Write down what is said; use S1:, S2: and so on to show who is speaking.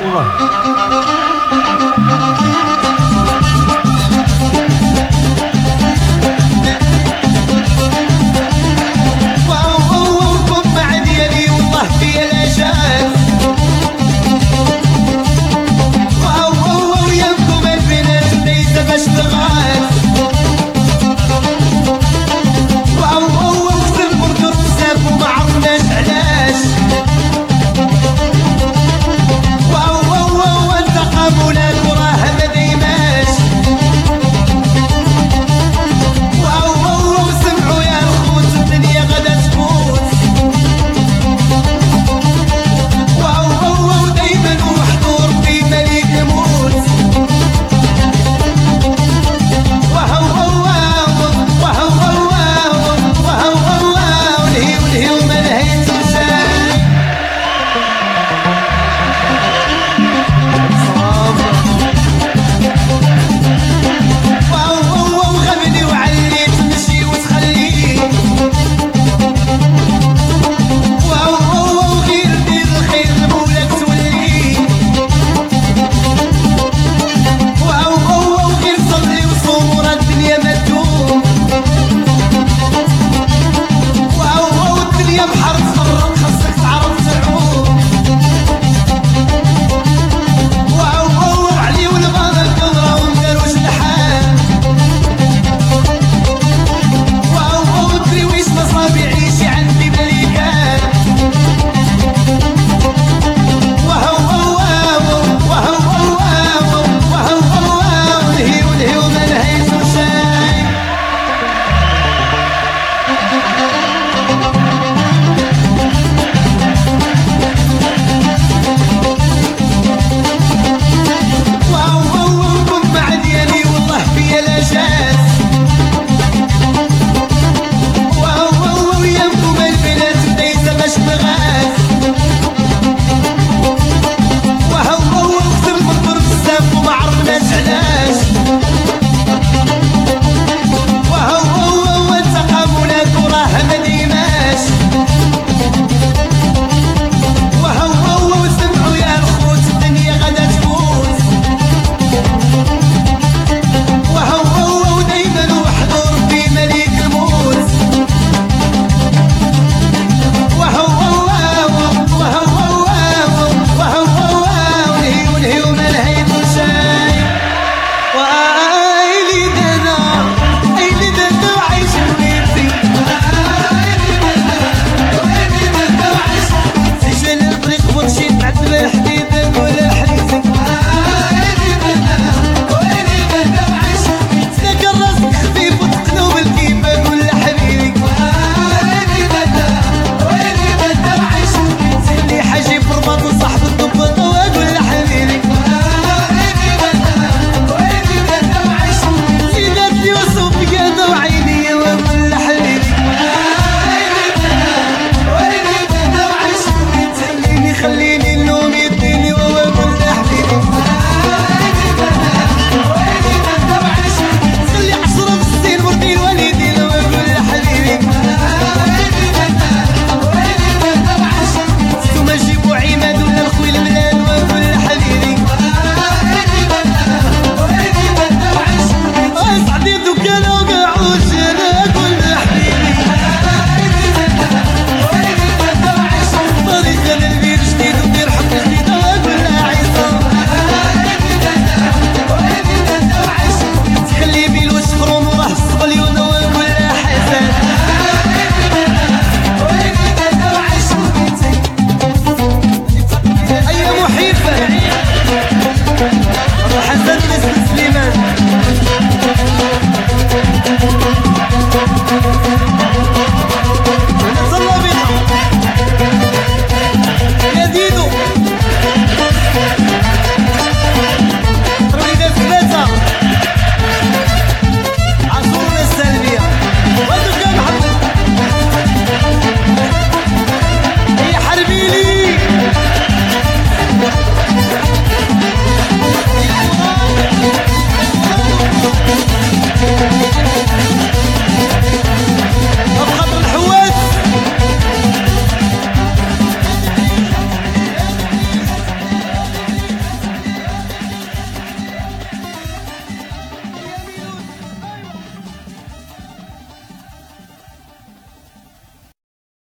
S1: પૂર્ણ. تزلل